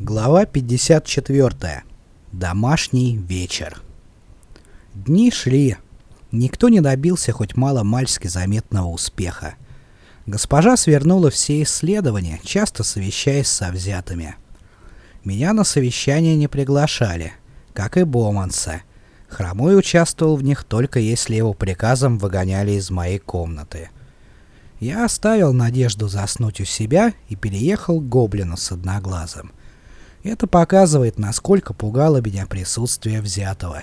Глава 54. Домашний вечер. Дни шли. Никто не добился хоть мало-мальски заметного успеха. Госпожа свернула все исследования, часто совещаясь со взятыми. Меня на совещания не приглашали, как и Боманса. Хромой участвовал в них только если его приказом выгоняли из моей комнаты. Я оставил надежду заснуть у себя и переехал к Гоблину с одноглазым. Это показывает, насколько пугало меня присутствие взятого.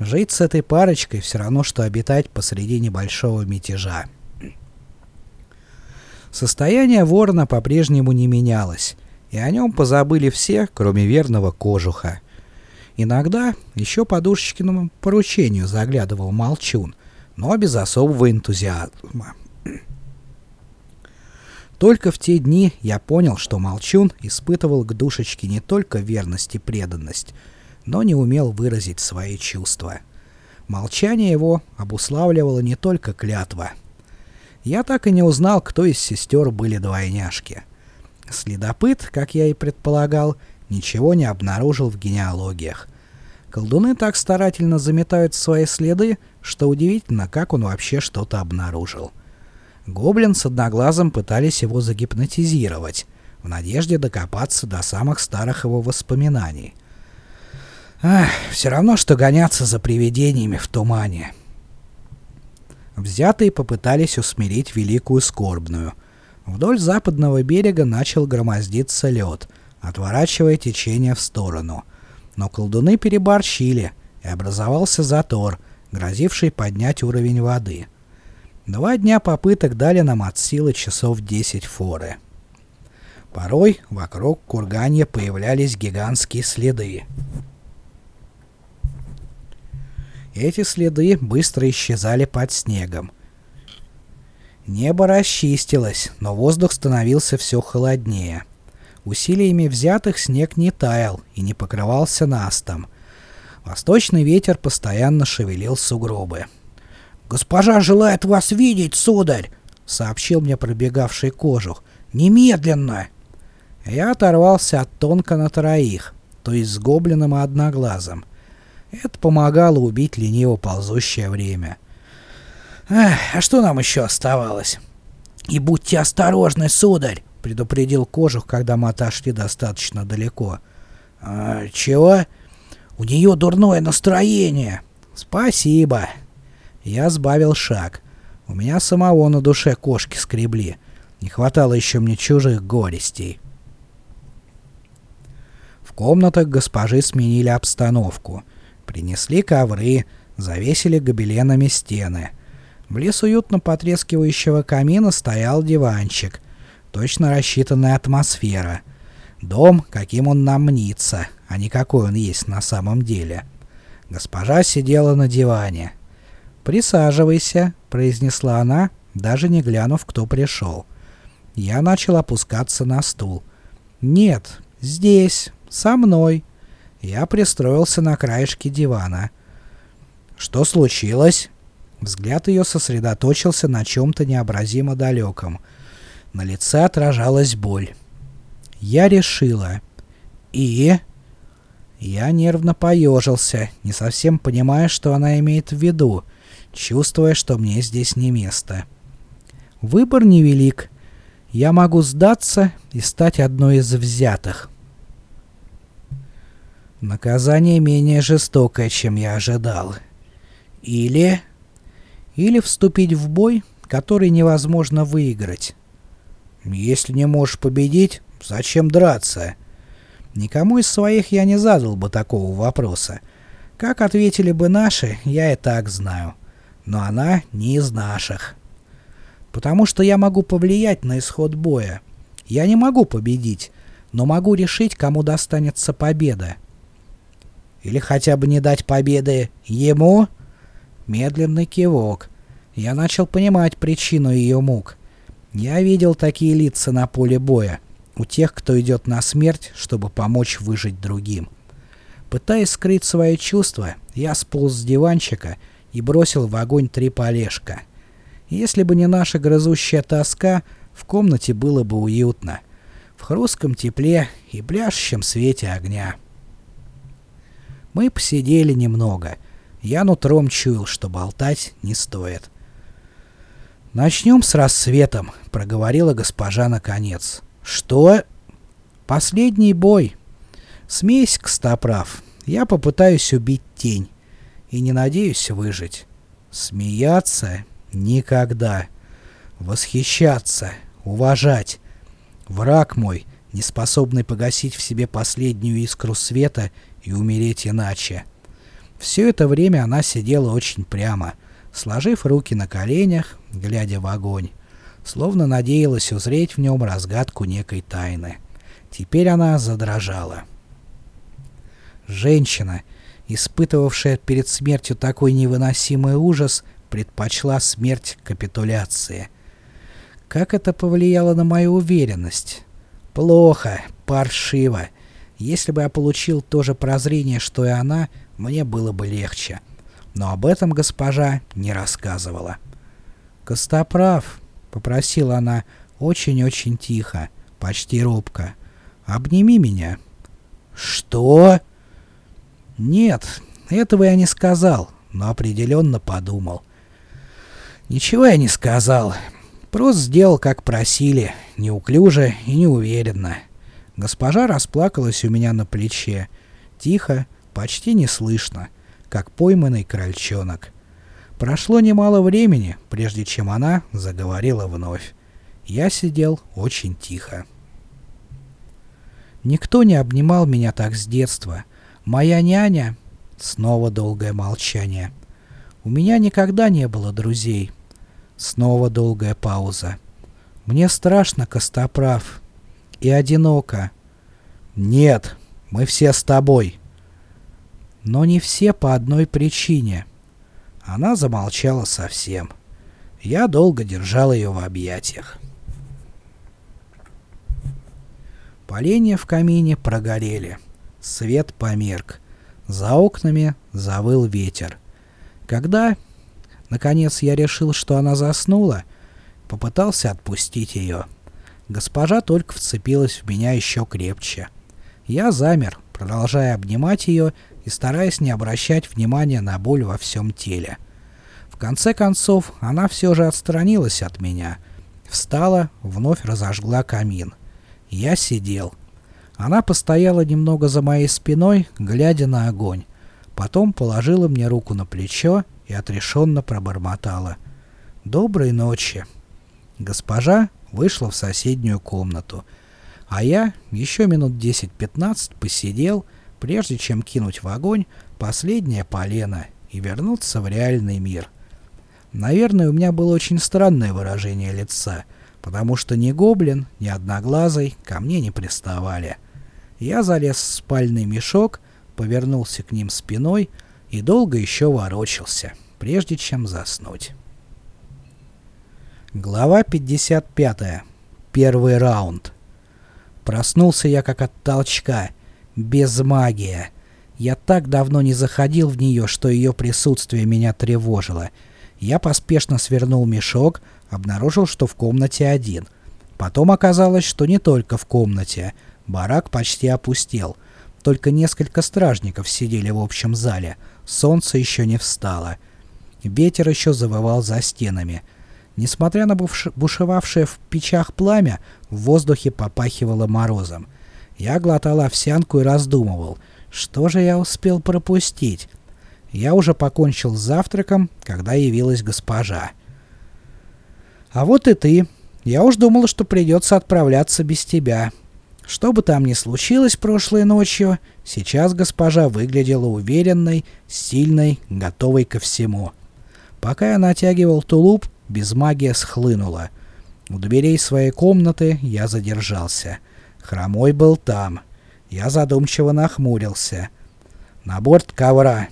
Жить с этой парочкой все равно, что обитать посреди небольшого мятежа. Состояние ворона по-прежнему не менялось, и о нем позабыли все, кроме верного кожуха. Иногда еще по душечкиному поручению заглядывал Молчун, но без особого энтузиазма. Только в те дни я понял, что Молчун испытывал к душечке не только верность и преданность, но не умел выразить свои чувства. Молчание его обуславливало не только клятва. Я так и не узнал, кто из сестер были двойняшки. Следопыт, как я и предполагал, ничего не обнаружил в генеалогиях. Колдуны так старательно заметают свои следы, что удивительно, как он вообще что-то обнаружил. Гоблин с одноглазым пытались его загипнотизировать, в надежде докопаться до самых старых его воспоминаний. Ах, все равно, что гоняться за привидениями в тумане. Взятые попытались усмирить Великую Скорбную. Вдоль западного берега начал громоздиться лед, отворачивая течение в сторону. Но колдуны переборщили, и образовался затор, грозивший поднять уровень воды. Два дня попыток дали нам от силы часов 10 форы. Порой вокруг курганья появлялись гигантские следы. Эти следы быстро исчезали под снегом. Небо расчистилось, но воздух становился все холоднее. Усилиями взятых снег не таял и не покрывался настом. Восточный ветер постоянно шевелил сугробы. «Госпожа желает вас видеть, сударь!» — сообщил мне пробегавший кожух. «Немедленно!» Я оторвался от тонко на троих, то есть с гоблином и одноглазом. Это помогало убить лениво ползущее время. Эх, а что нам еще оставалось? «И будьте осторожны, сударь!» — предупредил кожух, когда мы отошли достаточно далеко. «А, «Чего?» «У нее дурное настроение!» «Спасибо!» Я сбавил шаг. У меня самого на душе кошки скребли. Не хватало еще мне чужих горестей. В комнатах госпожи сменили обстановку. Принесли ковры, завесили гобеленами стены. Близ уютно потрескивающего камина стоял диванчик. Точно рассчитанная атмосфера. Дом, каким он нам мнится, а не какой он есть на самом деле. Госпожа сидела на диване. «Присаживайся», — произнесла она, даже не глянув, кто пришел. Я начал опускаться на стул. «Нет, здесь, со мной». Я пристроился на краешке дивана. «Что случилось?» Взгляд ее сосредоточился на чем-то необразимо далеком. На лице отражалась боль. Я решила. «И?» Я нервно поежился, не совсем понимая, что она имеет в виду чувствуя, что мне здесь не место. Выбор невелик. Я могу сдаться и стать одной из взятых. Наказание менее жестокое, чем я ожидал. Или... Или вступить в бой, который невозможно выиграть. Если не можешь победить, зачем драться? Никому из своих я не задал бы такого вопроса. Как ответили бы наши, я и так знаю но она не из наших. Потому что я могу повлиять на исход боя. Я не могу победить, но могу решить, кому достанется победа. Или хотя бы не дать победы ему? Медленный кивок. Я начал понимать причину ее мук. Я видел такие лица на поле боя, у тех, кто идет на смерть, чтобы помочь выжить другим. Пытаясь скрыть свои чувства, я сполз с диванчика и бросил в огонь три полежка. Если бы не наша грызущая тоска, в комнате было бы уютно. в хрустком тепле и пляшущем свете огня. Мы посидели немного. Я нутром чуял, что болтать не стоит. «Начнем с рассветом», — проговорила госпожа наконец. «Что?» «Последний бой. Смесь, Костоправ. Я попытаюсь убить тень. И не надеюсь выжить. Смеяться? Никогда. Восхищаться. Уважать. Враг мой, не способный погасить в себе последнюю искру света и умереть иначе. Все это время она сидела очень прямо, сложив руки на коленях, глядя в огонь, словно надеялась узреть в нем разгадку некой тайны. Теперь она задрожала. Женщина, испытывавшая перед смертью такой невыносимый ужас, предпочла смерть капитуляции. Как это повлияло на мою уверенность? Плохо, паршиво. Если бы я получил то же прозрение, что и она, мне было бы легче. Но об этом госпожа не рассказывала. «Костоправ», — попросила она очень-очень тихо, почти робко, — «обними меня». «Что?» «Нет, этого я не сказал, но определенно подумал». «Ничего я не сказал. Просто сделал, как просили, неуклюже и неуверенно». Госпожа расплакалась у меня на плече, тихо, почти неслышно, как пойманный крольчонок. Прошло немало времени, прежде чем она заговорила вновь. Я сидел очень тихо. Никто не обнимал меня так с детства. Моя няня... Снова долгое молчание. У меня никогда не было друзей. Снова долгая пауза. Мне страшно, Костоправ. И одиноко. Нет, мы все с тобой. Но не все по одной причине. Она замолчала совсем. Я долго держал ее в объятиях. Поленья в камине прогорели. Свет померк. За окнами завыл ветер. Когда, наконец, я решил, что она заснула, попытался отпустить ее. Госпожа только вцепилась в меня еще крепче. Я замер, продолжая обнимать ее и стараясь не обращать внимания на боль во всем теле. В конце концов, она все же отстранилась от меня. Встала, вновь разожгла камин. Я сидел. Она постояла немного за моей спиной, глядя на огонь. Потом положила мне руку на плечо и отрешенно пробормотала. «Доброй ночи». Госпожа вышла в соседнюю комнату. А я еще минут 10-15 посидел, прежде чем кинуть в огонь последнее полено и вернуться в реальный мир. Наверное, у меня было очень странное выражение лица, потому что ни гоблин, ни одноглазый ко мне не приставали. Я залез в спальный мешок, повернулся к ним спиной и долго еще ворочался, прежде чем заснуть. Глава 55. Первый раунд. Проснулся я как от толчка. Без магии. Я так давно не заходил в нее, что ее присутствие меня тревожило. Я поспешно свернул мешок, обнаружил, что в комнате один. Потом оказалось, что не только в комнате — Барак почти опустел. Только несколько стражников сидели в общем зале. Солнце еще не встало. Ветер еще завывал за стенами. Несмотря на бушевавшее в печах пламя, в воздухе попахивало морозом. Я глотал овсянку и раздумывал, что же я успел пропустить. Я уже покончил с завтраком, когда явилась госпожа. «А вот и ты. Я уж думал, что придется отправляться без тебя», что бы там ни случилось прошлой ночью, сейчас госпожа выглядела уверенной, сильной, готовой ко всему. Пока я натягивал тулуп, без магии схлынула. У дверей своей комнаты я задержался. Хромой был там. Я задумчиво нахмурился. На борт ковра.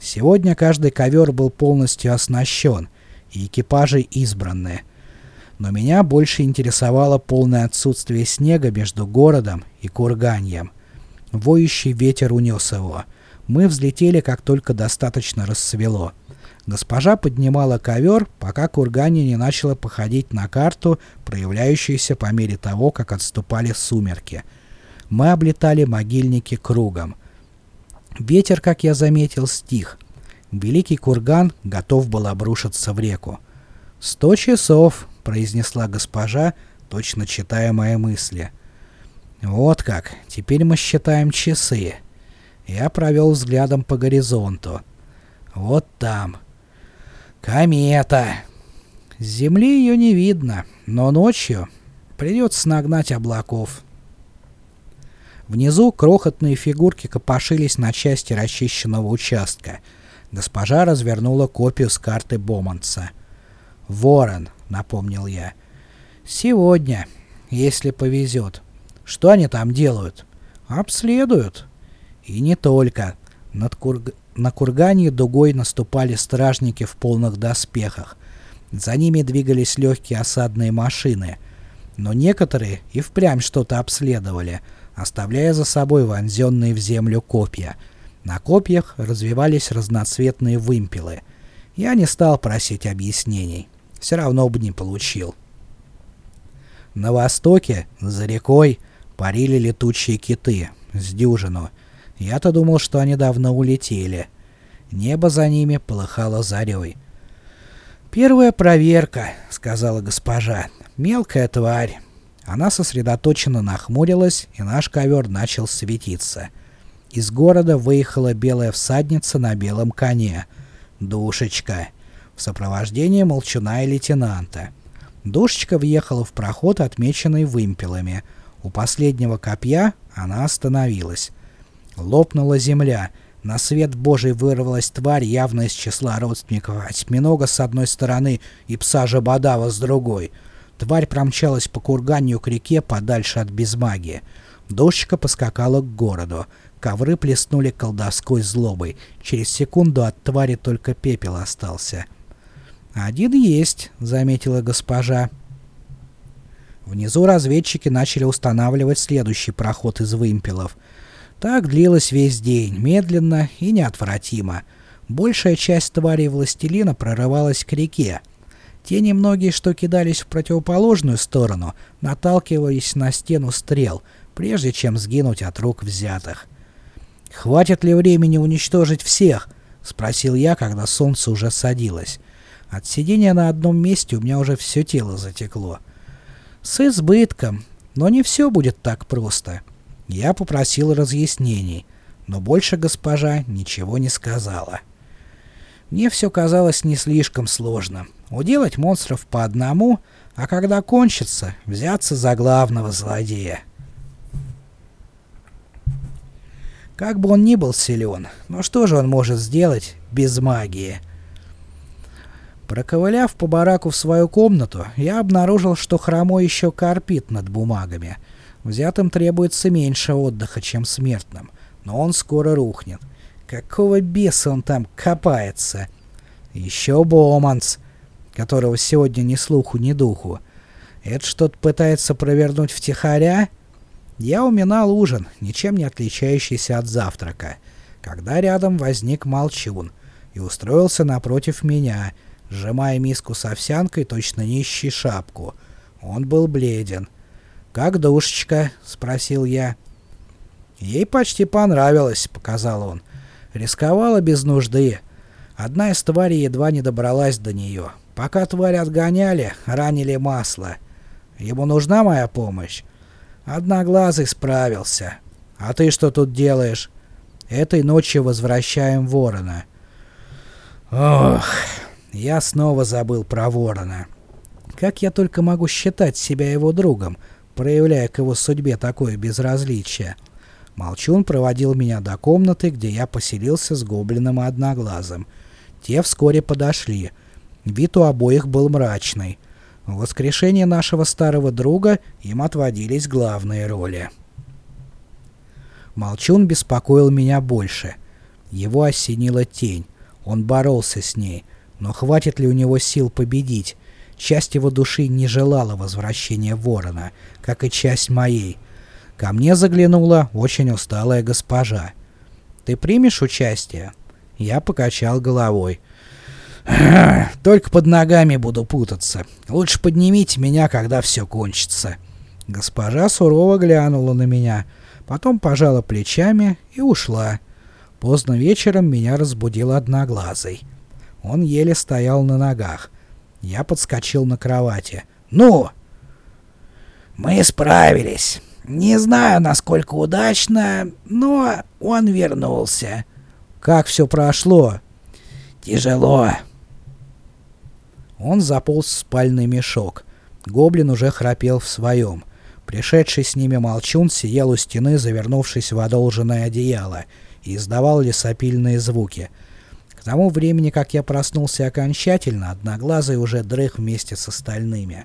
Сегодня каждый ковер был полностью оснащен, и экипажи избранные но меня больше интересовало полное отсутствие снега между городом и Курганьем. Воющий ветер унес его. Мы взлетели, как только достаточно рассвело. Госпожа поднимала ковер, пока кургане не начала походить на карту, проявляющуюся по мере того, как отступали сумерки. Мы облетали могильники кругом. Ветер, как я заметил, стих. Великий курган готов был обрушиться в реку. «Сто часов», — произнесла госпожа, точно читая мои мысли. «Вот как, теперь мы считаем часы». Я провел взглядом по горизонту. «Вот там». Комета. С земли ее не видно, но ночью придется нагнать облаков. Внизу крохотные фигурки копошились на части расчищенного участка. Госпожа развернула копию с карты Боманца. «Ворон», — напомнил я. «Сегодня, если повезет. Что они там делают?» «Обследуют». «И не только. Над Кург... На кургане дугой наступали стражники в полных доспехах. За ними двигались легкие осадные машины. Но некоторые и впрямь что-то обследовали, оставляя за собой вонзенные в землю копья. На копьях развивались разноцветные вымпелы. Я не стал просить объяснений. Все равно бы не получил. На востоке, за рекой, парили летучие киты, с дюжину — я-то думал, что они давно улетели. Небо за ними полыхало зарей. «Первая проверка», — сказала госпожа. «Мелкая тварь». Она сосредоточенно нахмурилась, и наш ковер начал светиться. Из города выехала белая всадница на белом коне. Душечка. В сопровождении молчуна и лейтенанта. Душечка въехала в проход, отмеченный вымпелами. У последнего копья она остановилась. Лопнула земля. На свет божий вырвалась тварь, явно из числа родственников осьминога с одной стороны и пса Жабодава с другой. Тварь промчалась по курганью к реке подальше от безмагии. Дождичка поскакала к городу. Ковры плеснули колдовской злобой. Через секунду от твари только пепел остался. «Один есть», — заметила госпожа. Внизу разведчики начали устанавливать следующий проход из вымпелов — так длилось весь день, медленно и неотвратимо. Большая часть тварей властелина прорывалась к реке. Те немногие, что кидались в противоположную сторону, наталкивались на стену стрел, прежде чем сгинуть от рук взятых. «Хватит ли времени уничтожить всех?» — спросил я, когда солнце уже садилось. От сидения на одном месте у меня уже все тело затекло. «С избытком, но не все будет так просто». Я попросил разъяснений, но больше госпожа ничего не сказала. Мне все казалось не слишком сложно. Уделать монстров по одному, а когда кончится, взяться за главного злодея. Как бы он ни был силен, но что же он может сделать без магии? Проковыляв по бараку в свою комнату, я обнаружил, что хромой еще корпит над бумагами — Взятым требуется меньше отдыха, чем смертным, но он скоро рухнет. Какого беса он там копается? Еще Боманс, которого сегодня ни слуху, ни духу. Это что-то пытается провернуть втихаря? Я уминал ужин, ничем не отличающийся от завтрака, когда рядом возник молчун и устроился напротив меня, сжимая миску с овсянкой, точно нищий шапку. Он был бледен. «Как душечка?» — спросил я. «Ей почти понравилось», — показал он. «Рисковала без нужды. Одна из тварей едва не добралась до нее. Пока тварь отгоняли, ранили масло. Ему нужна моя помощь?» «Одноглазый справился. А ты что тут делаешь?» «Этой ночью возвращаем ворона». «Ох, я снова забыл про ворона. Как я только могу считать себя его другом?» проявляя к его судьбе такое безразличие. Молчун проводил меня до комнаты, где я поселился с гоблином и одноглазым. Те вскоре подошли. Вид у обоих был мрачный. В воскрешении нашего старого друга им отводились главные роли. Молчун беспокоил меня больше. Его осенила тень. Он боролся с ней. Но хватит ли у него сил победить? Часть его души не желала возвращения ворона, как и часть моей. Ко мне заглянула очень усталая госпожа. «Ты примешь участие?» Я покачал головой. Только под ногами буду путаться. Лучше поднимите меня, когда все кончится. Госпожа сурово глянула на меня, потом пожала плечами и ушла. Поздно вечером меня разбудил одноглазый. Он еле стоял на ногах. Я подскочил на кровати. «Ну!» «Мы справились. Не знаю, насколько удачно, но он вернулся». «Как все прошло?» «Тяжело». Он заполз в спальный мешок. Гоблин уже храпел в своем. Пришедший с ними молчун сидел у стены, завернувшись в одолженное одеяло, и издавал лесопильные звуки. К тому времени, как я проснулся окончательно, Одноглазый уже дрых вместе с остальными.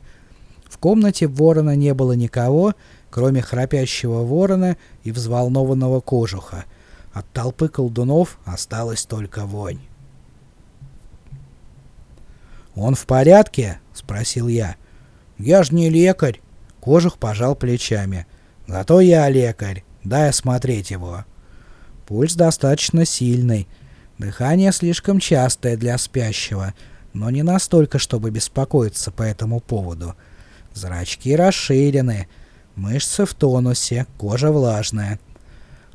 В комнате ворона не было никого, кроме храпящего ворона и взволнованного кожуха. От толпы колдунов осталась только вонь. «Он в порядке?» — спросил я. «Я ж не лекарь». Кожух пожал плечами. «Зато я лекарь. Дай осмотреть его». Пульс достаточно сильный. Дыхание слишком частое для спящего, но не настолько, чтобы беспокоиться по этому поводу. Зрачки расширены, мышцы в тонусе, кожа влажная.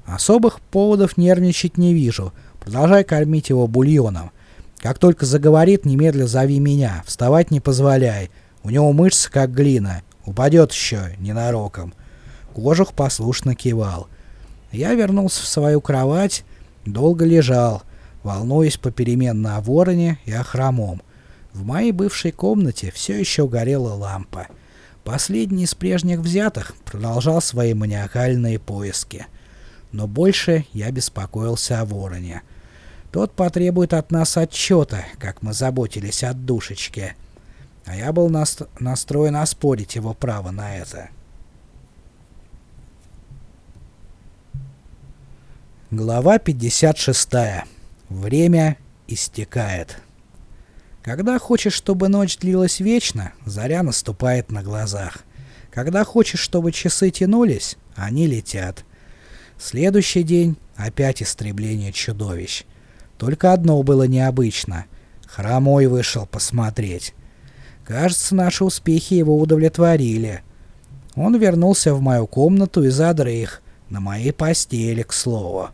Особых поводов нервничать не вижу. Продолжай кормить его бульоном. Как только заговорит, немедля зови меня. Вставать не позволяй. У него мышцы как глина. Упадет еще ненароком. Кожух послушно кивал. Я вернулся в свою кровать, долго лежал, волнуясь попеременно о вороне и о хромом. В моей бывшей комнате все еще горела лампа. Последний из прежних взятых продолжал свои маниакальные поиски. Но больше я беспокоился о вороне. Тот потребует от нас отчета, как мы заботились о душечке. А я был наст настроен оспорить его право на это. Глава 56. Время истекает. Когда хочешь, чтобы ночь длилась вечно, заря наступает на глазах. Когда хочешь, чтобы часы тянулись, они летят. Следующий день — опять истребление чудовищ. Только одно было необычно. Хромой вышел посмотреть. Кажется, наши успехи его удовлетворили. Он вернулся в мою комнату и задрых, на моей постели, к слову.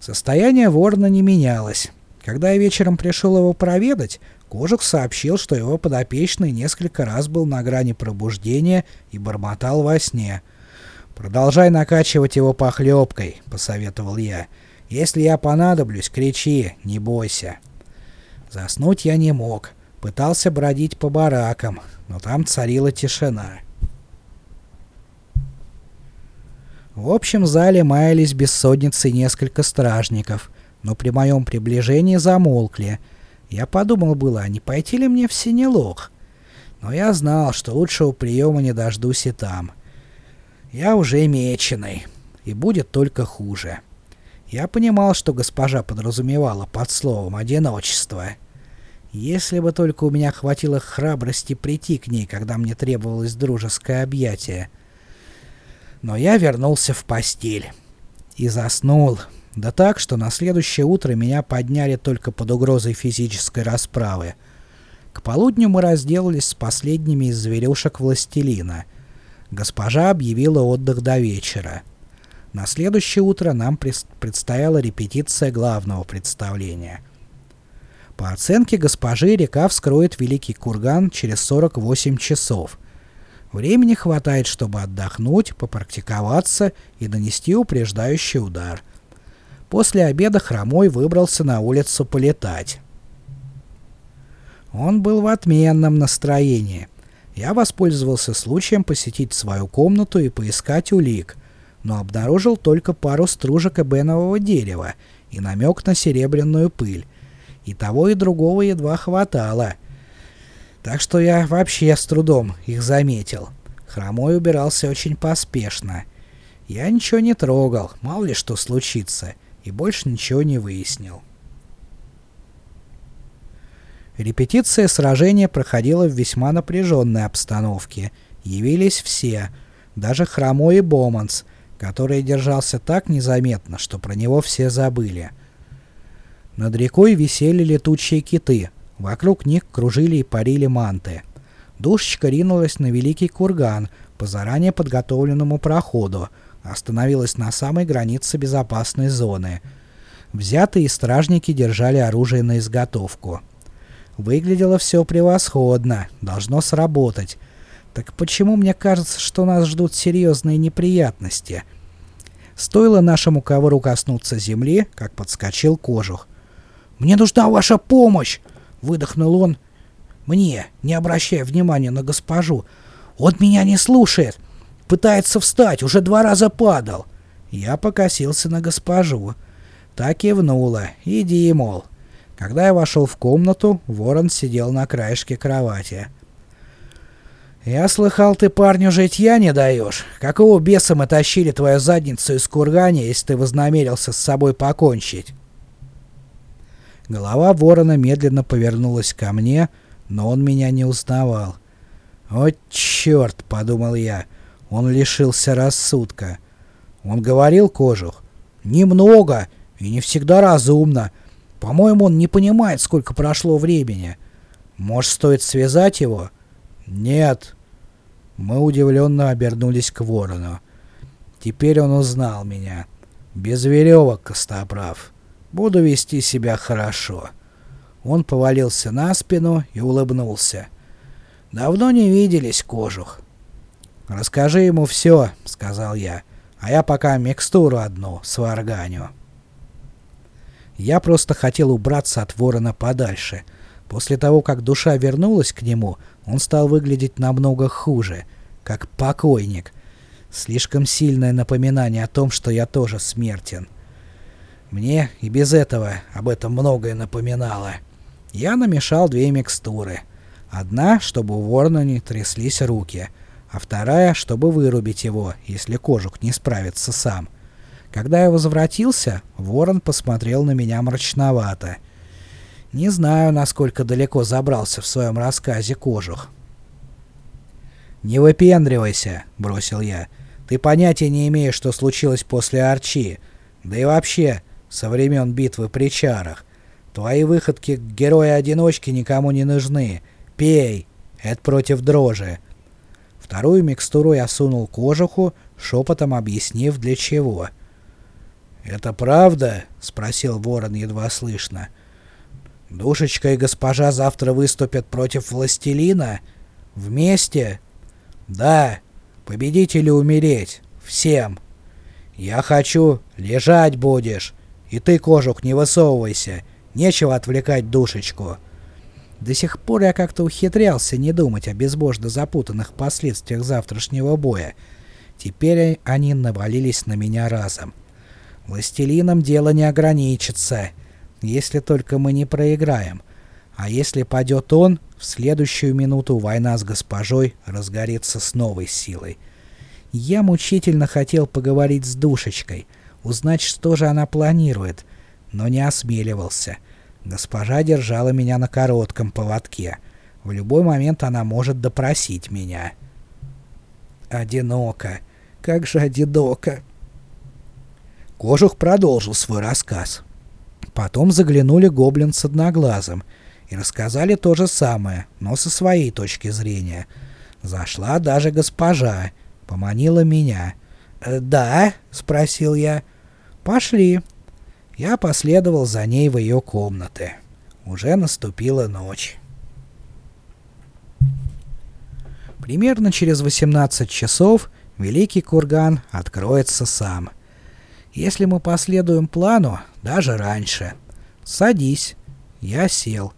Состояние ворона не менялось. Когда я вечером пришел его проведать, Кожух сообщил, что его подопечный несколько раз был на грани пробуждения и бормотал во сне. «Продолжай накачивать его похлебкой», — посоветовал я. Если я понадоблюсь, кричи, не бойся. Заснуть я не мог. Пытался бродить по баракам, но там царила тишина. В общем зале маялись бессонницей несколько стражников, но при моем приближении замолкли. Я подумал было, а не пойти ли мне в Синелог? Но я знал, что лучшего приема не дождусь и там. Я уже меченый, и будет только хуже. Я понимал, что госпожа подразумевала под словом «одиночество». Если бы только у меня хватило храбрости прийти к ней, когда мне требовалось дружеское объятие. Но я вернулся в постель. И заснул. Да так, что на следующее утро меня подняли только под угрозой физической расправы. К полудню мы разделались с последними из зверюшек Властелина. Госпожа объявила отдых до вечера. На следующее утро нам предстояла репетиция главного представления. По оценке госпожи, река вскроет Великий Курган через 48 часов. Времени хватает, чтобы отдохнуть, попрактиковаться и нанести упреждающий удар. После обеда Хромой выбрался на улицу полетать. Он был в отменном настроении. Я воспользовался случаем посетить свою комнату и поискать улик но обнаружил только пару стружек эбенового дерева и намек на серебряную пыль. И того и другого едва хватало. Так что я вообще с трудом их заметил. Хромой убирался очень поспешно. Я ничего не трогал, мало ли что случится, и больше ничего не выяснил. Репетиция сражения проходила в весьма напряженной обстановке. Явились все, даже Хромой и Боманс, который держался так незаметно, что про него все забыли. Над рекой висели летучие киты, Вокруг них кружили и парили манты. Душечка ринулась на великий курган по заранее подготовленному проходу, остановилась на самой границе безопасной зоны. Взятые стражники держали оружие на изготовку. Выглядело все превосходно, должно сработать. Так почему мне кажется, что нас ждут серьезные неприятности? Стоило нашему ковру коснуться земли, как подскочил кожух. «Мне нужна ваша помощь!» — выдохнул он. «Мне, не обращая внимания на госпожу. Он меня не слушает. Пытается встать, уже два раза падал». Я покосился на госпожу. Так кивнула. «Иди, мол». Когда я вошел в комнату, ворон сидел на краешке кровати. «Я слыхал, ты парню житья не даешь. Какого беса мы тащили твою задницу из кургани, если ты вознамерился с собой покончить?» Голова ворона медленно повернулась ко мне, но он меня не узнавал. «О, черт!» — подумал я. Он лишился рассудка. Он говорил кожух. «Немного и не всегда разумно. По-моему, он не понимает, сколько прошло времени. Может, стоит связать его?» «Нет». Мы удивленно обернулись к ворону. Теперь он узнал меня. Без веревок, Костоправ. Буду вести себя хорошо. Он повалился на спину и улыбнулся. «Давно не виделись, кожух». «Расскажи ему все», — сказал я, — «а я пока микстуру одну сварганю». Я просто хотел убраться от ворона подальше. После того, как душа вернулась к нему, он стал выглядеть намного хуже, как покойник. Слишком сильное напоминание о том, что я тоже смертен. Мне и без этого об этом многое напоминало. Я намешал две микстуры. Одна, чтобы у ворона не тряслись руки, а вторая, чтобы вырубить его, если кожух не справится сам. — когда я возвратился, ворон посмотрел на меня мрачновато. Не знаю, насколько далеко забрался в своем рассказе кожух. «Не выпендривайся», — бросил я. «Ты понятия не имеешь, что случилось после Арчи. Да и вообще, со времен битвы при чарах. Твои выходки героя-одиночки никому не нужны. Пей! Это против дрожи». Вторую микстуру я сунул кожуху, шепотом объяснив для чего — «Это правда?» — спросил ворон едва слышно. «Душечка и госпожа завтра выступят против властелина? Вместе?» «Да. Победить или умереть. Всем. Я хочу. Лежать будешь. И ты, кожух, не высовывайся. Нечего отвлекать душечку». До сих пор я как-то ухитрялся не думать о безбожно запутанных последствиях завтрашнего боя. Теперь они навалились на меня разом. Властелином дело не ограничится, если только мы не проиграем. А если падет он, в следующую минуту война с госпожой разгорится с новой силой. Я мучительно хотел поговорить с душечкой, узнать, что же она планирует, но не осмеливался. Госпожа держала меня на коротком поводке. В любой момент она может допросить меня. Одиноко. Как же одиноко. Кожух продолжил свой рассказ. Потом заглянули гоблин с одноглазым и рассказали то же самое, но со своей точки зрения. Зашла даже госпожа, поманила меня. «Э, «Да?» — спросил я. «Пошли». Я последовал за ней в ее комнаты. Уже наступила ночь. Примерно через 18 часов Великий Курган откроется сам — если мы последуем плану, даже раньше. Садись. Я сел.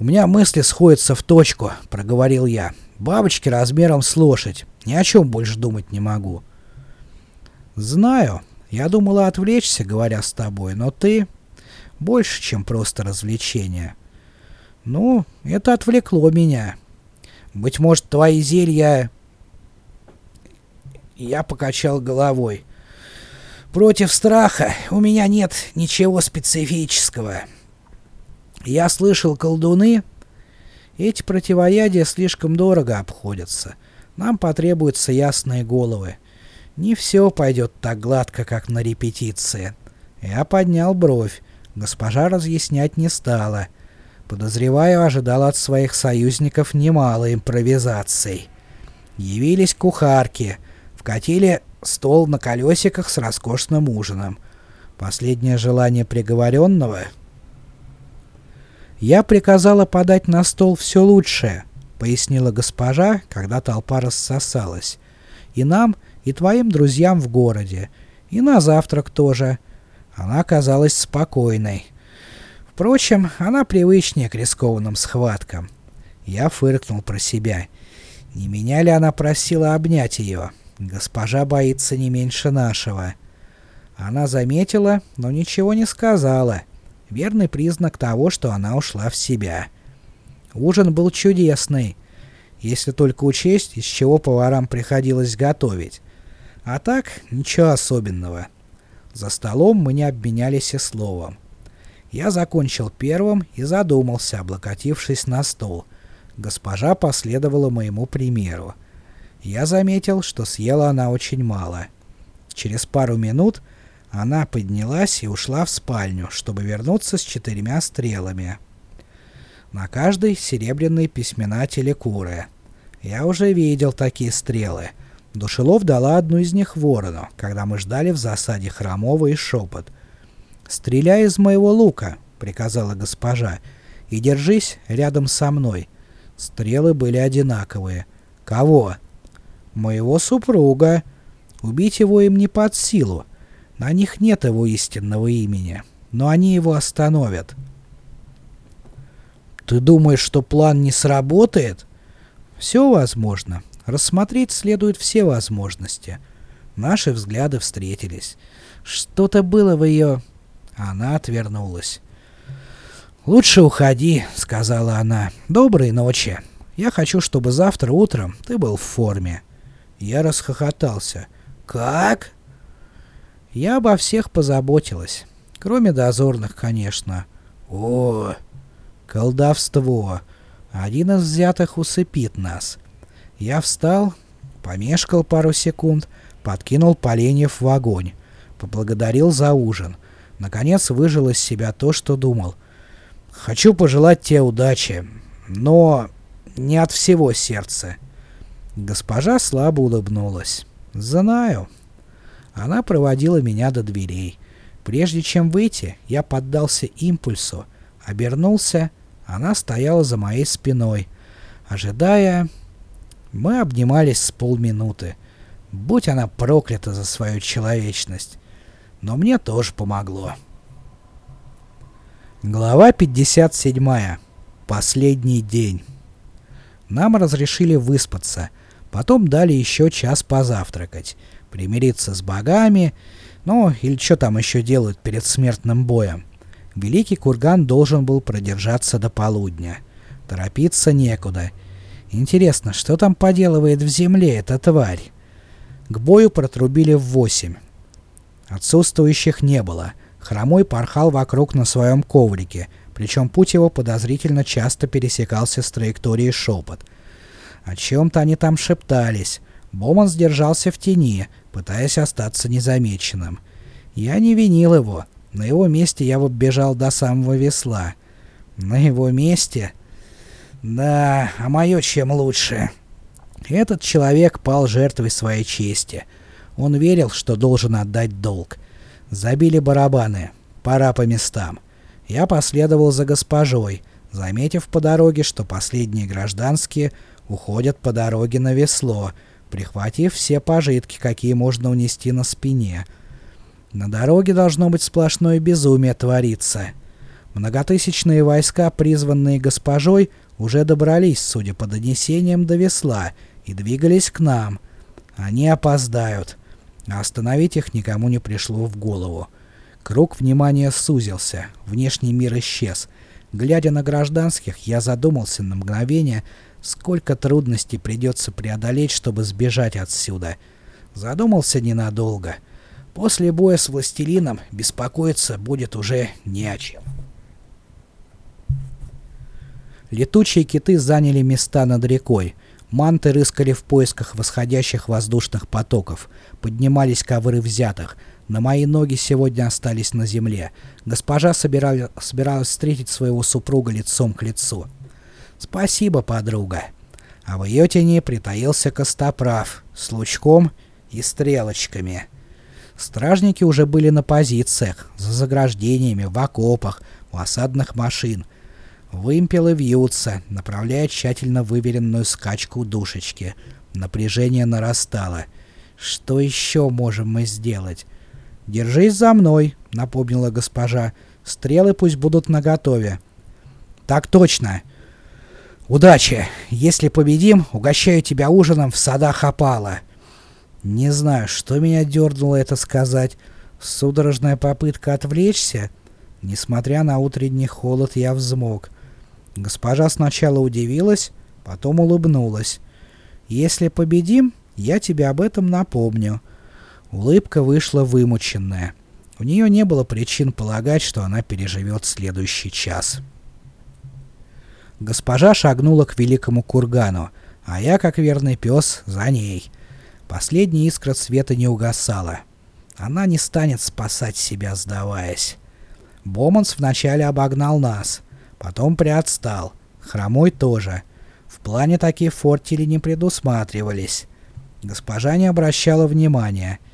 У меня мысли сходятся в точку, проговорил я. Бабочки размером с лошадь. Ни о чем больше думать не могу. Знаю. Я думала отвлечься, говоря с тобой, но ты... Больше, чем просто развлечение. Ну, это отвлекло меня. Быть может, твои зелья... Я покачал головой. Против страха у меня нет ничего специфического. Я слышал, колдуны... Эти противоядия слишком дорого обходятся. Нам потребуются ясные головы. Не все пойдет так гладко, как на репетиции. Я поднял бровь. Госпожа разъяснять не стала. Подозреваю, ожидал от своих союзников немало импровизаций. Явились кухарки, вкатили стол на колесиках с роскошным ужином. Последнее желание приговоренного «Я приказала подать на стол все лучшее», — пояснила госпожа, когда толпа рассосалась. «И нам, и твоим друзьям в городе, и на завтрак тоже». Она казалась спокойной. Впрочем, она привычнее к рискованным схваткам. Я фыркнул про себя. Не меня ли она просила обнять ее? Госпожа боится не меньше нашего. Она заметила, но ничего не сказала — верный признак того, что она ушла в себя. Ужин был чудесный, если только учесть, из чего поварам приходилось готовить. А так, ничего особенного. За столом мы не обменялись и словом. Я закончил первым и задумался, облокотившись на стол. Госпожа последовала моему примеру. Я заметил, что съела она очень мало. Через пару минут она поднялась и ушла в спальню, чтобы вернуться с четырьмя стрелами. На каждой серебряные письмена телекуры. Я уже видел такие стрелы. Душелов дала одну из них ворону, когда мы ждали в засаде Хромова и Шепот. «Стреляй из моего лука», — приказала госпожа, — «и держись рядом со мной». Стрелы были одинаковые. «Кого?» «Моего супруга. Убить его им не под силу. На них нет его истинного имени, но они его остановят. Ты думаешь, что план не сработает? Все возможно. Рассмотреть следует все возможности. Наши взгляды встретились. Что-то было в ее... Она отвернулась. «Лучше уходи», — сказала она. «Доброй ночи. Я хочу, чтобы завтра утром ты был в форме». Я расхохотался. «Как?» Я обо всех позаботилась. Кроме дозорных, конечно. О, колдовство. Один из взятых усыпит нас. Я встал, помешкал пару секунд, подкинул поленьев в огонь. Поблагодарил за ужин. Наконец выжил из себя то, что думал. Хочу пожелать тебе удачи, но не от всего сердца. Госпожа слабо улыбнулась. «Знаю». Она проводила меня до дверей. Прежде чем выйти, я поддался импульсу, обернулся, она стояла за моей спиной. Ожидая, мы обнимались с полминуты. Будь она проклята за свою человечность. Но мне тоже помогло. Глава 57. Последний день. Нам разрешили выспаться, потом дали еще час позавтракать примириться с богами, ну, или что там еще делают перед смертным боем. Великий курган должен был продержаться до полудня. Торопиться некуда. Интересно, что там поделывает в земле эта тварь? К бою протрубили в восемь. Отсутствующих не было. Хромой порхал вокруг на своем коврике, причем путь его подозрительно часто пересекался с траекторией шепот. О чем-то они там шептались. Боман сдержался в тени, пытаясь остаться незамеченным. Я не винил его. На его месте я бы бежал до самого весла. На его месте... Да, а мое чем лучше. Этот человек пал жертвой своей чести. Он верил, что должен отдать долг. Забили барабаны. Пора по местам. Я последовал за госпожой, заметив по дороге, что последние гражданские уходят по дороге на весло, прихватив все пожитки, какие можно унести на спине. На дороге должно быть сплошное безумие твориться. Многотысячные войска, призванные госпожой, уже добрались, судя по донесениям, до весла и двигались к нам. Они опоздают. А остановить их никому не пришло в голову. Круг внимания сузился, внешний мир исчез. Глядя на гражданских, я задумался на мгновение, Сколько трудностей придется преодолеть, чтобы сбежать отсюда. Задумался ненадолго. После боя с властелином беспокоиться будет уже не о чем. Летучие киты заняли места над рекой. Манты рыскали в поисках восходящих воздушных потоков. Поднимались ковры взятых. На мои ноги сегодня остались на земле. Госпожа собирали, собиралась встретить своего супруга лицом к лицу. Спасибо, подруга. А в ее тени притаился Костоправ с лучком и стрелочками. Стражники уже были на позициях, за заграждениями, в окопах, у осадных машин. Вымпелы вьются, направляя тщательно выверенную скачку душечки. Напряжение нарастало. Что еще можем мы сделать? «Держись за мной», — напомнила госпожа. «Стрелы пусть будут наготове». «Так точно!» «Удачи! Если победим, угощаю тебя ужином в садах опала». Не знаю, что меня дернуло это сказать. Судорожная попытка отвлечься? Несмотря на утренний холод, я взмок. Госпожа сначала удивилась, потом улыбнулась. «Если победим, я тебе об этом напомню». Улыбка вышла вымученная. У нее не было причин полагать, что она переживет следующий час. Госпожа шагнула к великому кургану, а я, как верный пес, за ней. Последняя искра света не угасала. Она не станет спасать себя, сдаваясь. Боманс вначале обогнал нас, потом приотстал. Хромой тоже. В плане такие фортили не предусматривались. Госпожа не обращала внимания —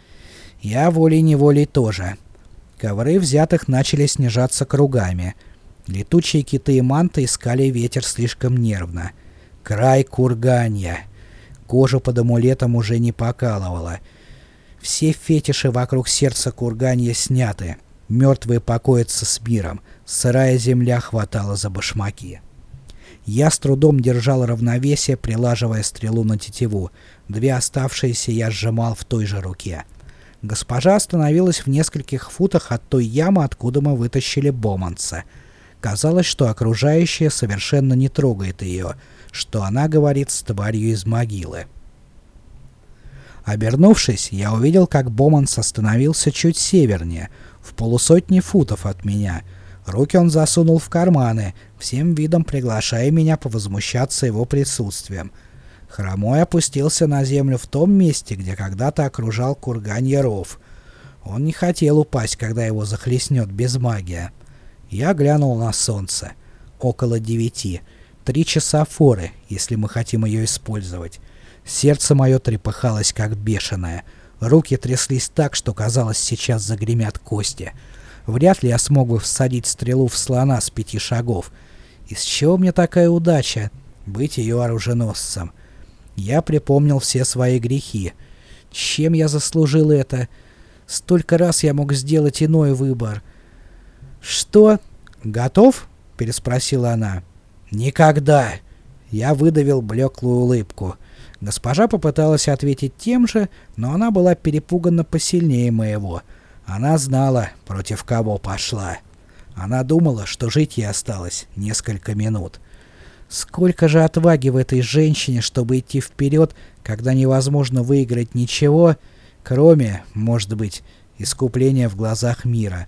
я волей-неволей тоже. Ковры взятых начали снижаться кругами. Летучие киты и манты искали ветер слишком нервно. Край курганья. Кожа под амулетом уже не покалывала. Все фетиши вокруг сердца курганья сняты. Мертвые покоятся с миром. Сырая земля хватала за башмаки. Я с трудом держал равновесие, прилаживая стрелу на тетиву. Две оставшиеся я сжимал в той же руке. Госпожа остановилась в нескольких футах от той ямы, откуда мы вытащили Боманца. Казалось, что окружающее совершенно не трогает ее, что она говорит с тварью из могилы. Обернувшись, я увидел, как Боманс остановился чуть севернее, в полусотни футов от меня. Руки он засунул в карманы, всем видом приглашая меня повозмущаться его присутствием — Хромой опустился на землю в том месте, где когда-то окружал курган Яров. Он не хотел упасть, когда его захлестнет без магии. Я глянул на солнце. Около девяти. Три часа форы, если мы хотим ее использовать. Сердце мое трепыхалось, как бешеное. Руки тряслись так, что казалось, сейчас загремят кости. Вряд ли я смог бы всадить стрелу в слона с пяти шагов. Из чего мне такая удача? Быть ее оруженосцем. Я припомнил все свои грехи. Чем я заслужил это? Столько раз я мог сделать иной выбор. «Что? Готов?» — переспросила она. «Никогда!» Я выдавил блеклую улыбку. Госпожа попыталась ответить тем же, но она была перепугана посильнее моего. Она знала, против кого пошла. Она думала, что жить ей осталось несколько минут. Сколько же отваги в этой женщине, чтобы идти вперед, когда невозможно выиграть ничего, кроме, может быть, искупления в глазах мира.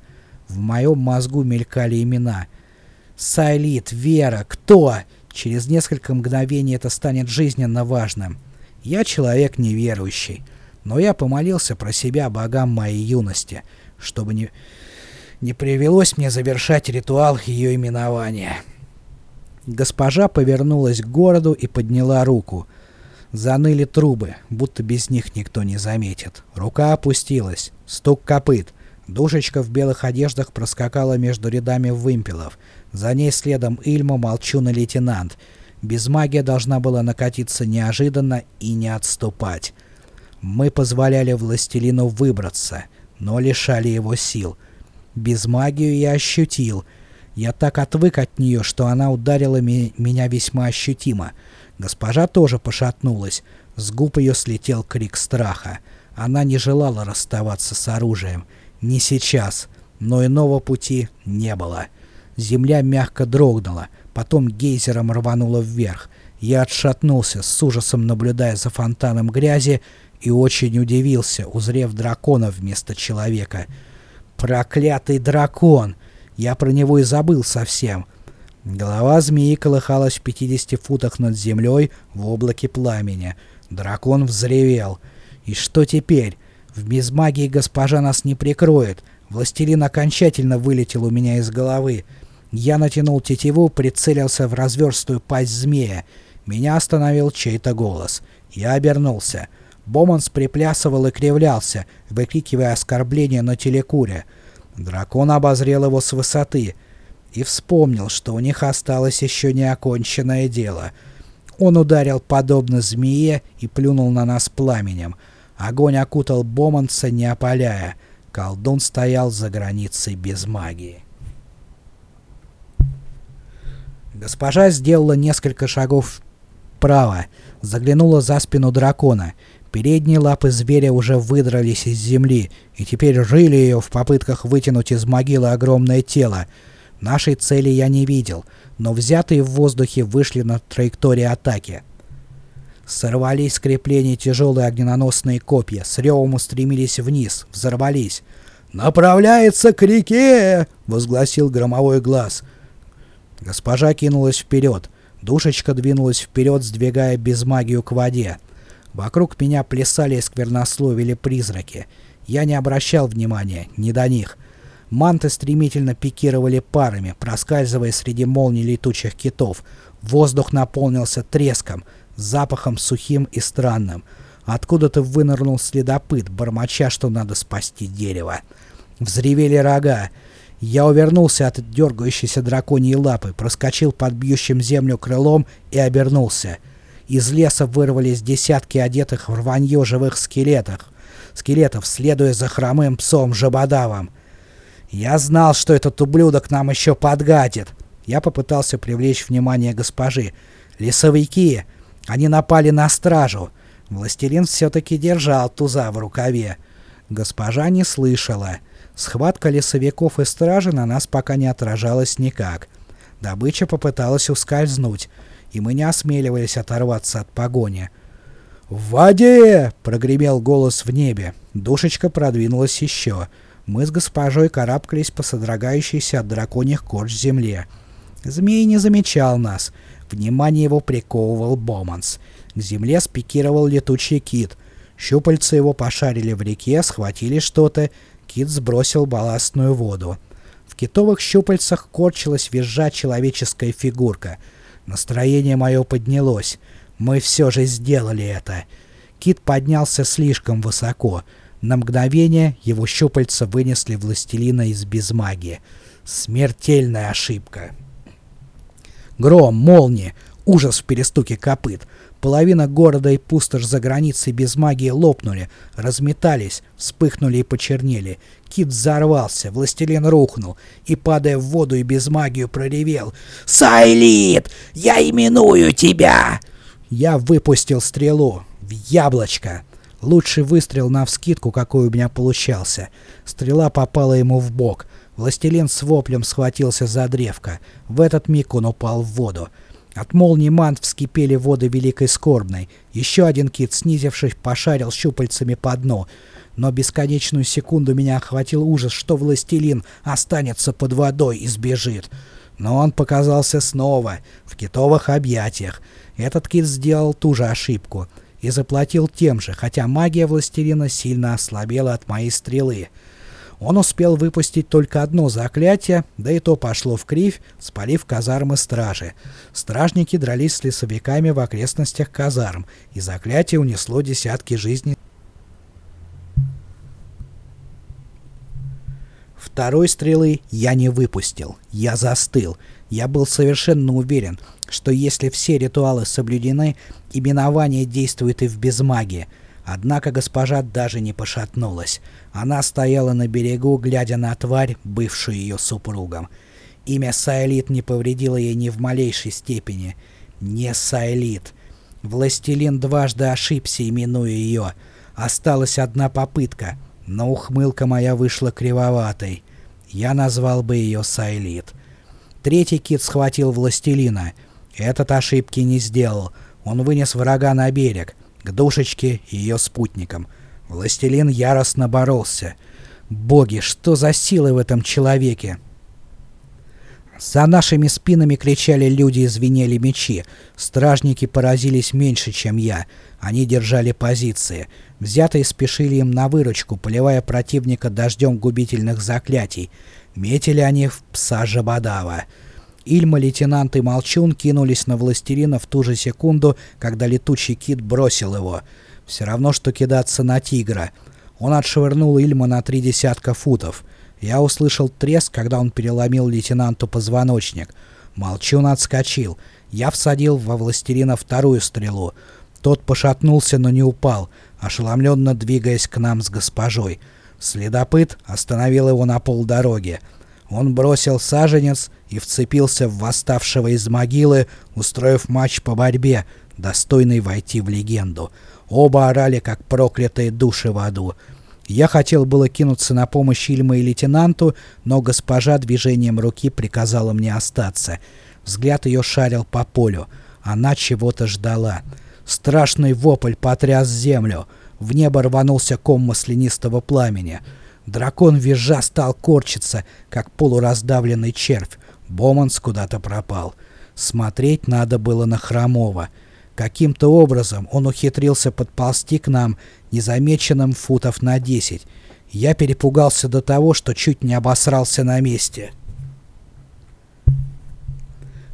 В моем мозгу мелькали имена. Сайлит, Вера, кто? Через несколько мгновений это станет жизненно важным. Я человек неверующий, но я помолился про себя богам моей юности, чтобы не, не привелось мне завершать ритуал ее именования». Госпожа повернулась к городу и подняла руку. Заныли трубы, будто без них никто не заметит. Рука опустилась. Стук копыт. Душечка в белых одеждах проскакала между рядами вымпелов. За ней следом Ильма, Молчун и лейтенант. Без магии должна была накатиться неожиданно и не отступать. Мы позволяли властелину выбраться, но лишали его сил. Без магии я ощутил — я так отвык от нее, что она ударила ми меня весьма ощутимо. Госпожа тоже пошатнулась. С губ ее слетел крик страха. Она не желала расставаться с оружием. Не сейчас. Но иного пути не было. Земля мягко дрогнула, потом гейзером рванула вверх. Я отшатнулся, с ужасом наблюдая за фонтаном грязи, и очень удивился, узрев дракона вместо человека. «Проклятый дракон!» Я про него и забыл совсем. Голова змеи колыхалась в 50 футах над землей в облаке пламени. Дракон взревел. И что теперь? В безмагии госпожа нас не прикроет. Властелин окончательно вылетел у меня из головы. Я натянул тетиву, прицелился в разверстую пасть змея. Меня остановил чей-то голос. Я обернулся. Боманс приплясывал и кривлялся, выкрикивая оскорбления на телекуре. Дракон обозрел его с высоты и вспомнил, что у них осталось еще неоконченное дело. Он ударил подобно змее и плюнул на нас пламенем. Огонь окутал Боманса, не опаляя. Колдун стоял за границей без магии. Госпожа сделала несколько шагов вправо, заглянула за спину дракона. Передние лапы зверя уже выдрались из земли и теперь рыли ее в попытках вытянуть из могилы огромное тело. Нашей цели я не видел, но взятые в воздухе вышли на траектории атаки. Сорвались с тяжелые огненоносные копья, с ревом устремились вниз, взорвались. «Направляется к реке!» — возгласил громовой глаз. Госпожа кинулась вперед. Душечка двинулась вперед, сдвигая безмагию к воде. Вокруг меня плясали и сквернословили призраки. Я не обращал внимания, не до них. Манты стремительно пикировали парами, проскальзывая среди молний летучих китов. Воздух наполнился треском, запахом сухим и странным. Откуда-то вынырнул следопыт, бормоча, что надо спасти дерево. Взревели рога. Я увернулся от дергающейся драконьей лапы, проскочил под бьющим землю крылом и обернулся. Из леса вырвались десятки одетых в рванье живых скелетов, скелетов, следуя за хромым псом Жабодавом. Я знал, что этот ублюдок нам еще подгадит. Я попытался привлечь внимание госпожи. Лесовики! Они напали на стражу. Властелин все-таки держал туза в рукаве. Госпожа не слышала. Схватка лесовиков и стражи на нас пока не отражалась никак. Добыча попыталась ускользнуть, и мы не осмеливались оторваться от погони. «В воде!» — прогремел голос в небе. Душечка продвинулась еще. Мы с госпожой карабкались по содрогающейся от драконьих корч земле. Змей не замечал нас. Внимание его приковывал Боманс. К земле спикировал летучий кит. Щупальца его пошарили в реке, схватили что-то Кит сбросил балластную воду. В китовых щупальцах корчилась визжа человеческая фигурка. Настроение мое поднялось. Мы все же сделали это. Кит поднялся слишком высоко. На мгновение его щупальца вынесли властелина из безмагии. Смертельная ошибка. Гром, молния, ужас в перестуке копыт. Половина города и пустошь за границей без магии лопнули, разметались, вспыхнули и почернели. Кит взорвался, властелин рухнул и, падая в воду и без магию, проревел «Сайлит! Я именую тебя!» Я выпустил стрелу в яблочко. Лучший выстрел навскидку, какой у меня получался. Стрела попала ему в бок. Властелин с воплем схватился за древко. В этот миг он упал в воду. От молнии мант вскипели воды Великой Скорбной. Еще один кит, снизившись, пошарил щупальцами по дну. Но бесконечную секунду меня охватил ужас, что властелин останется под водой и сбежит. Но он показался снова, в китовых объятиях. Этот кит сделал ту же ошибку и заплатил тем же, хотя магия властелина сильно ослабела от моей стрелы. Он успел выпустить только одно заклятие, да и то пошло в кривь, спалив казармы стражи. Стражники дрались с лесовиками в окрестностях казарм, и заклятие унесло десятки жизней. Второй стрелы я не выпустил, я застыл. Я был совершенно уверен, что если все ритуалы соблюдены, именование действует и в безмагии. Однако госпожа даже не пошатнулась. Она стояла на берегу, глядя на тварь, бывшую ее супругом. Имя Сайлит не повредило ей ни в малейшей степени. Не Сайлит. Властелин дважды ошибся, именуя ее. Осталась одна попытка, но ухмылка моя вышла кривоватой. Я назвал бы ее Сайлит. Третий кит схватил властелина. Этот ошибки не сделал. Он вынес врага на берег к душечке и ее спутникам. Властелин яростно боролся. Боги, что за силы в этом человеке? За нашими спинами кричали люди и звенели мечи. Стражники поразились меньше, чем я. Они держали позиции. Взятые спешили им на выручку, поливая противника дождем губительных заклятий. Метили они в пса Жабадава. Ильма, лейтенант и Молчун кинулись на властерина в ту же секунду, когда летучий кит бросил его. Все равно, что кидаться на тигра. Он отшвырнул Ильма на три десятка футов. Я услышал треск, когда он переломил лейтенанту позвоночник. Молчун отскочил. Я всадил во властерина вторую стрелу. Тот пошатнулся, но не упал, ошеломленно двигаясь к нам с госпожой. Следопыт остановил его на полдороги. Он бросил саженец и вцепился в восставшего из могилы, устроив матч по борьбе, достойный войти в легенду. Оба орали, как проклятые души в аду. Я хотел было кинуться на помощь Ильма и лейтенанту, но госпожа движением руки приказала мне остаться. Взгляд ее шарил по полю. Она чего-то ждала. Страшный вопль потряс землю. В небо рванулся ком маслянистого пламени. Дракон визжа стал корчиться, как полураздавленный червь. Боманс куда-то пропал. Смотреть надо было на Хромова. Каким-то образом он ухитрился подползти к нам, незамеченным футов на 10. Я перепугался до того, что чуть не обосрался на месте.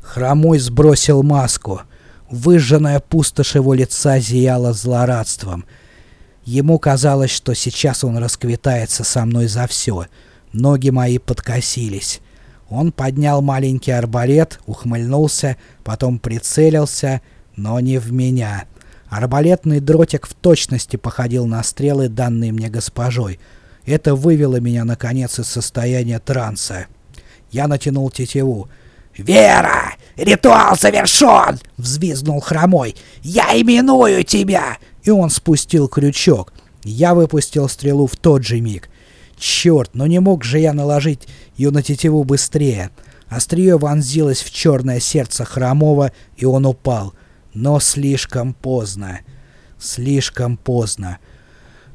Хромой сбросил маску. Выжженная пустошь его лица зияла злорадством. Ему казалось, что сейчас он расквитается со мной за все. Ноги мои подкосились. Он поднял маленький арбалет, ухмыльнулся, потом прицелился, но не в меня. Арбалетный дротик в точности походил на стрелы, данные мне госпожой. Это вывело меня, наконец, из состояния транса. Я натянул тетиву. «Вера! Ритуал завершен!» — взвизгнул хромой. «Я именую тебя!» И он спустил крючок. Я выпустил стрелу в тот же миг. Черт, но не мог же я наложить ее на тетиву быстрее. Острие вонзилось в черное сердце Хромова, и он упал. Но слишком поздно. Слишком поздно.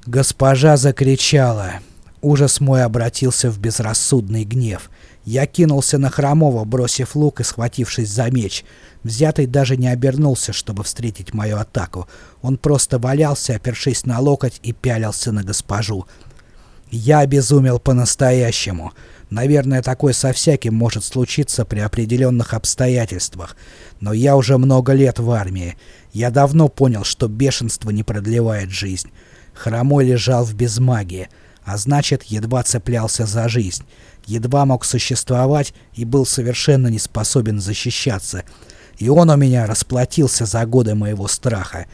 Госпожа закричала. Ужас мой обратился в безрассудный гнев. Я кинулся на Хромова, бросив лук и схватившись за меч. Взятый даже не обернулся, чтобы встретить мою атаку. Он просто валялся, опершись на локоть и пялился на госпожу. Я обезумел по-настоящему. Наверное, такое со всяким может случиться при определенных обстоятельствах. Но я уже много лет в армии. Я давно понял, что бешенство не продлевает жизнь. Хромой лежал в безмагии, а значит, едва цеплялся за жизнь. Едва мог существовать и был совершенно не способен защищаться. И он у меня расплатился за годы моего страха.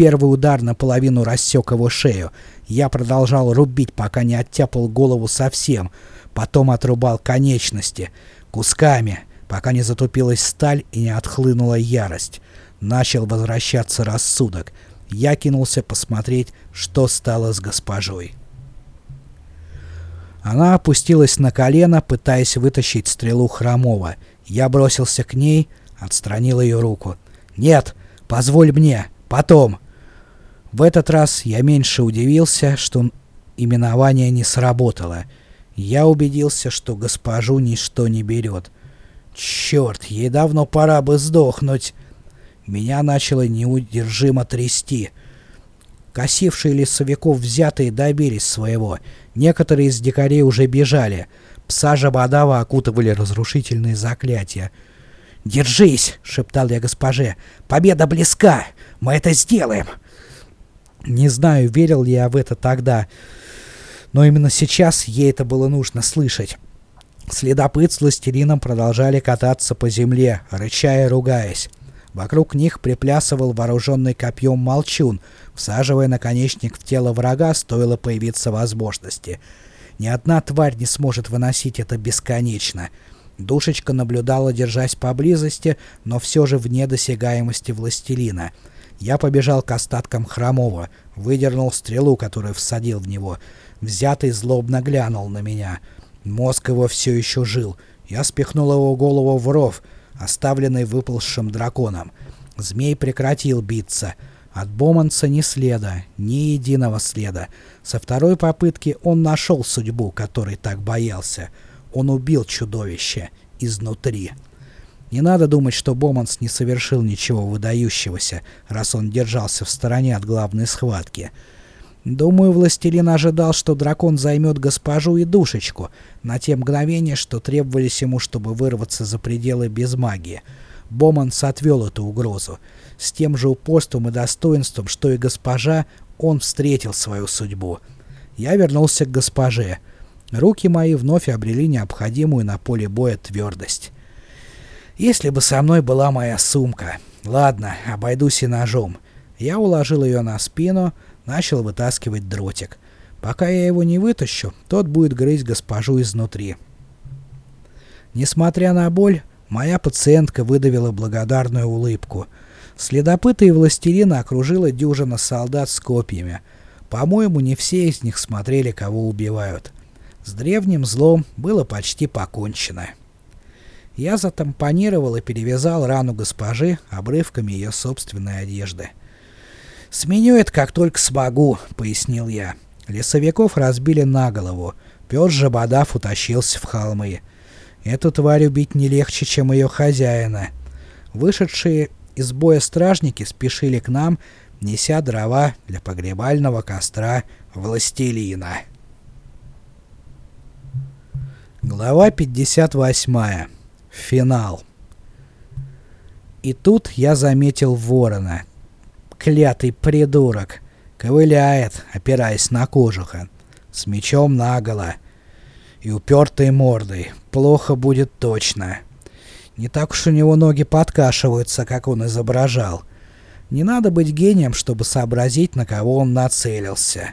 Первый удар наполовину рассек его шею. Я продолжал рубить, пока не оттяпал голову совсем. Потом отрубал конечности. Кусками, пока не затупилась сталь и не отхлынула ярость. Начал возвращаться рассудок. Я кинулся посмотреть, что стало с госпожой. Она опустилась на колено, пытаясь вытащить стрелу Хромова. Я бросился к ней, отстранил ее руку. «Нет, позволь мне, потом!» В этот раз я меньше удивился, что именование не сработало. Я убедился, что госпожу ничто не берет. Черт, ей давно пора бы сдохнуть. Меня начало неудержимо трясти. Косившие лесовиков взятые добились своего. Некоторые из дикарей уже бежали. Пса Жабадава окутывали разрушительные заклятия. «Держись!» — шептал я госпоже. «Победа близка! Мы это сделаем!» Не знаю, верил ли я в это тогда, но именно сейчас ей это было нужно слышать. Следопыт с властерином продолжали кататься по земле, рыча и ругаясь. Вокруг них приплясывал вооруженный копьем молчун, всаживая наконечник в тело врага, стоило появиться возможности. Ни одна тварь не сможет выносить это бесконечно. Душечка наблюдала, держась поблизости, но все же вне досягаемости властелина — я побежал к остаткам Хромова, выдернул стрелу, которую всадил в него. Взятый злобно глянул на меня. Мозг его все еще жил. Я спихнул его голову в ров, оставленный выползшим драконом. Змей прекратил биться. От Боманца ни следа, ни единого следа. Со второй попытки он нашел судьбу, которой так боялся. Он убил чудовище. изнутри. Не надо думать, что Боманс не совершил ничего выдающегося, раз он держался в стороне от главной схватки. Думаю, властелин ожидал, что дракон займет госпожу и душечку, на те мгновения, что требовались ему, чтобы вырваться за пределы без магии. Боманс отвел эту угрозу. С тем же упорством и достоинством, что и госпожа, он встретил свою судьбу. Я вернулся к госпоже. Руки мои вновь обрели необходимую на поле боя твердость. Если бы со мной была моя сумка. Ладно, обойдусь и ножом. Я уложил ее на спину, начал вытаскивать дротик. Пока я его не вытащу, тот будет грызть госпожу изнутри. Несмотря на боль, моя пациентка выдавила благодарную улыбку. Следопыты и властелина окружила дюжина солдат с копьями. По-моему, не все из них смотрели, кого убивают. С древним злом было почти покончено. Я затампонировал и перевязал рану госпожи обрывками ее собственной одежды. «Сменю это как только смогу», — пояснил я. Лесовиков разбили на голову. Петр Жабодав утащился в холмы. Эту тварь убить не легче, чем ее хозяина. Вышедшие из боя стражники спешили к нам, неся дрова для погребального костра властелина. Глава 58. Финал. И тут я заметил ворона. Клятый придурок. Ковыляет, опираясь на кожуха. С мечом наголо. И упертой мордой. Плохо будет точно. Не так уж у него ноги подкашиваются, как он изображал. Не надо быть гением, чтобы сообразить, на кого он нацелился.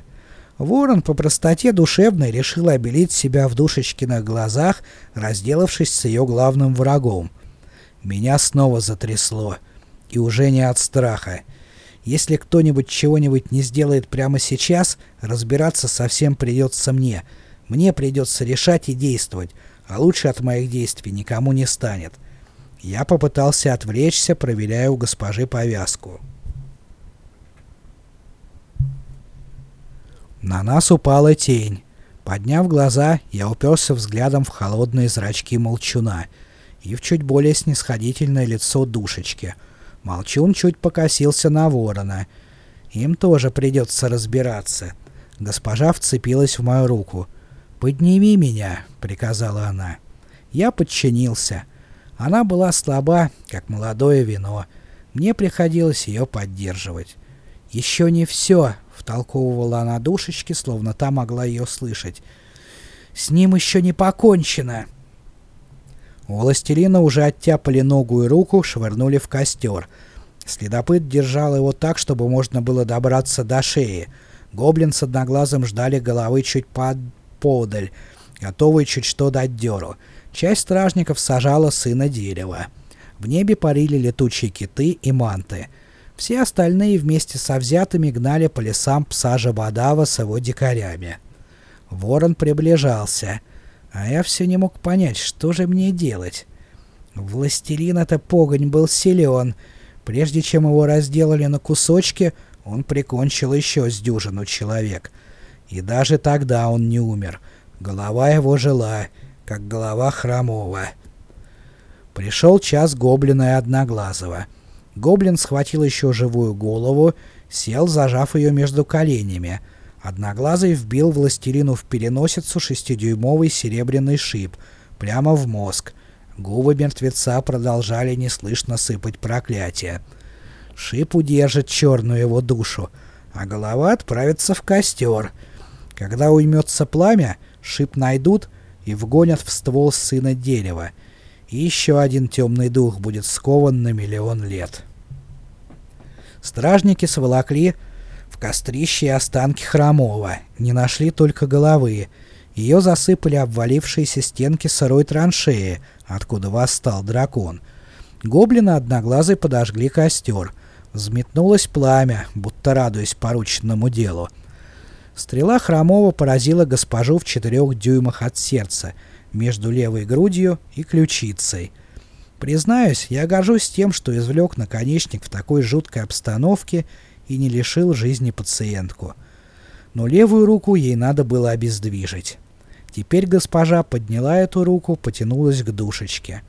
Ворон по простоте душевной решил обелить себя в душечкиных глазах, разделавшись с ее главным врагом. Меня снова затрясло. И уже не от страха. Если кто-нибудь чего-нибудь не сделает прямо сейчас, разбираться совсем придется мне. Мне придется решать и действовать, а лучше от моих действий никому не станет. Я попытался отвлечься, проверяя у госпожи повязку. На нас упала тень. Подняв глаза, я уперся взглядом в холодные зрачки молчуна и в чуть более снисходительное лицо душечки. Молчун чуть покосился на ворона. Им тоже придется разбираться. Госпожа вцепилась в мою руку. «Подними меня», — приказала она. Я подчинился. Она была слаба, как молодое вино. Мне приходилось ее поддерживать. «Еще не все», втолковывала она душечке, словно та могла ее слышать. «С ним еще не покончено!» У властелина уже оттяпали ногу и руку, швырнули в костер. Следопыт держал его так, чтобы можно было добраться до шеи. Гоблин с одноглазым ждали головы чуть под подаль, готовые чуть что дать дёру. Часть стражников сажала сына дерева. В небе парили летучие киты и манты. Все остальные вместе со взятыми гнали по лесам пса Жабадава с его дикарями. Ворон приближался, а я все не мог понять, что же мне делать. Властелин это погонь был силен. Прежде чем его разделали на кусочки, он прикончил еще с дюжину человек. И даже тогда он не умер. Голова его жила, как голова хромого. Пришел час гоблина и одноглазого — Гоблин схватил еще живую голову, сел, зажав ее между коленями. Одноглазый вбил властелину в переносицу шестидюймовый серебряный шип, прямо в мозг. Губы мертвеца продолжали неслышно сыпать проклятия. Шип удержит черную его душу, а голова отправится в костер. Когда уймется пламя, шип найдут и вгонят в ствол сына дерева. И еще один темный дух будет скован на миллион лет. Стражники сволокли в кострище останки Хромова, не нашли только головы. Ее засыпали обвалившиеся стенки сырой траншеи, откуда восстал дракон. Гоблины одноглазый подожгли костер. Взметнулось пламя, будто радуясь порученному делу. Стрела Хромова поразила госпожу в четырех дюймах от сердца, между левой грудью и ключицей — Признаюсь, я горжусь тем, что извлек наконечник в такой жуткой обстановке и не лишил жизни пациентку. Но левую руку ей надо было обездвижить. Теперь госпожа подняла эту руку, потянулась к душечке.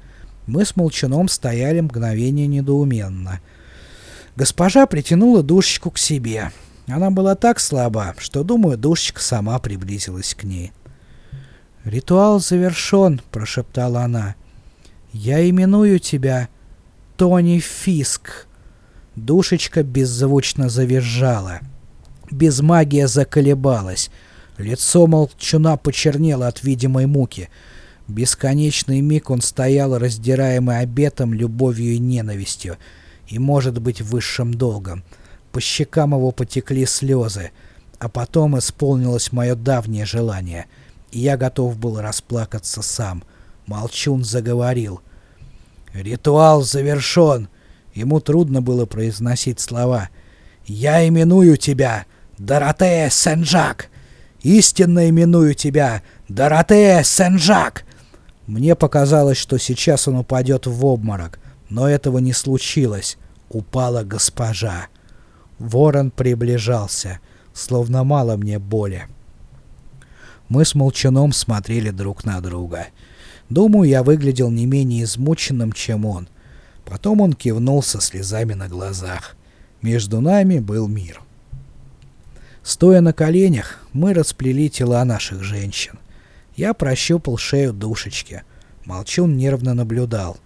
Мы с Молчаном стояли мгновение недоуменно. Госпожа притянула душечку к себе. Она была так слаба, что, думаю, душечка сама приблизилась к ней. «Ритуал завершен», — прошептала она. «Я именую тебя Тони Фиск». Душечка беззвучно завизжала. Безмагия заколебалась. Лицо молчуна почернело от видимой муки. Бесконечный миг он стоял, раздираемый обетом, любовью и ненавистью, и, может быть, высшим долгом. По щекам его потекли слезы, а потом исполнилось мое давнее желание, и я готов был расплакаться сам. Молчун заговорил. «Ритуал завершен!» Ему трудно было произносить слова. «Я именую тебя, Доротея Сен-Жак! Истинно именую тебя, Доротея Сен-Жак!» Мне показалось, что сейчас он упадет в обморок, но этого не случилось. Упала госпожа. Ворон приближался, словно мало мне боли. Мы с Молчаном смотрели друг на друга. Думаю, я выглядел не менее измученным, чем он. Потом он кивнул со слезами на глазах. Между нами был мир. Стоя на коленях, мы расплели тела наших женщин. Я прощупал шею душечки. Молчун нервно наблюдал.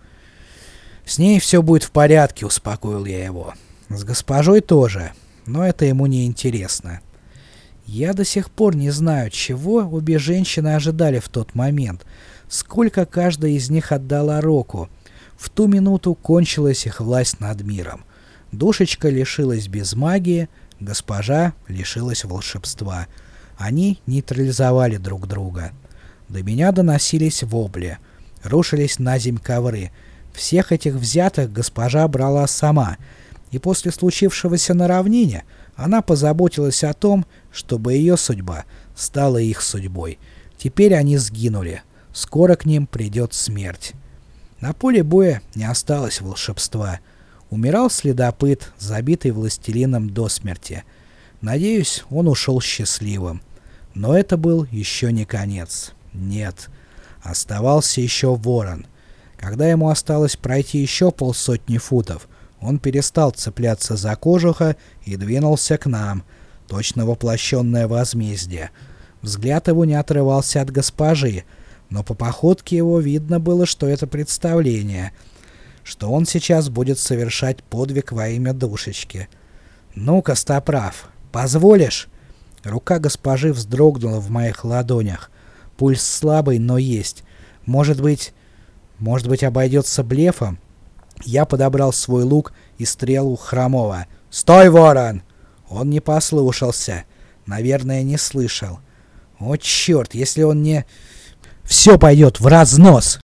«С ней все будет в порядке», — успокоил я его. «С госпожой тоже, но это ему не интересно. Я до сих пор не знаю, чего обе женщины ожидали в тот момент, сколько каждая из них отдала Року, в ту минуту кончилась их власть над миром. Душечка лишилась без магии, госпожа лишилась волшебства. Они нейтрализовали друг друга. До меня доносились вопли. Рушились на земь ковры. Всех этих взятых госпожа брала сама. И после случившегося на равнине она позаботилась о том, чтобы ее судьба стала их судьбой. Теперь они сгинули. Скоро к ним придет смерть. На поле боя не осталось волшебства. Умирал следопыт, забитый властелином до смерти. Надеюсь, он ушел счастливым. Но это был еще не конец. Нет. Оставался еще ворон. Когда ему осталось пройти еще полсотни футов, он перестал цепляться за кожуха и двинулся к нам. Точно воплощенное возмездие. Взгляд его не отрывался от госпожи, но по походке его видно было, что это представление, что он сейчас будет совершать подвиг во имя душечки. «Ну, Костоправ, позволишь?» Рука госпожи вздрогнула в моих ладонях. Пульс слабый, но есть. Может быть... Может быть, обойдется блефом? Я подобрал свой лук и стрелу Хромова. «Стой, ворон!» Он не послушался. Наверное, не слышал. О, черт, если он не... Все пойдет в разнос.